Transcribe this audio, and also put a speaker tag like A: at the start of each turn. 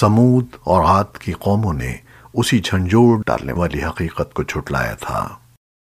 A: سمود اور عاد کی قوموں نے اسی جھنجھوڑ ڈالنے والی حقیقت کو جھٹلایا تھا۔